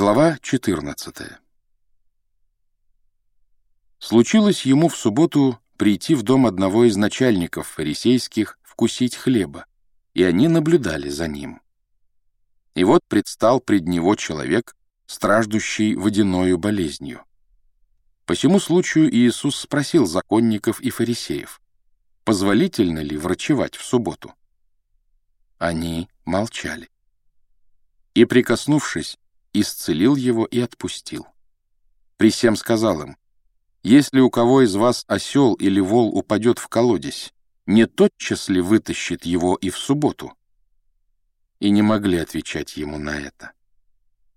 Глава 14 Случилось ему в субботу прийти в дом одного из начальников фарисейских вкусить хлеба, и они наблюдали за ним. И вот предстал пред него человек, страждущий водяною болезнью. По всему случаю Иисус спросил законников и фарисеев, позволительно ли врачевать в субботу. Они молчали. И, прикоснувшись, исцелил его и отпустил. При всем сказал им, «Если у кого из вас осел или вол упадет в колодец, не тотчас ли вытащит его и в субботу?» И не могли отвечать ему на это.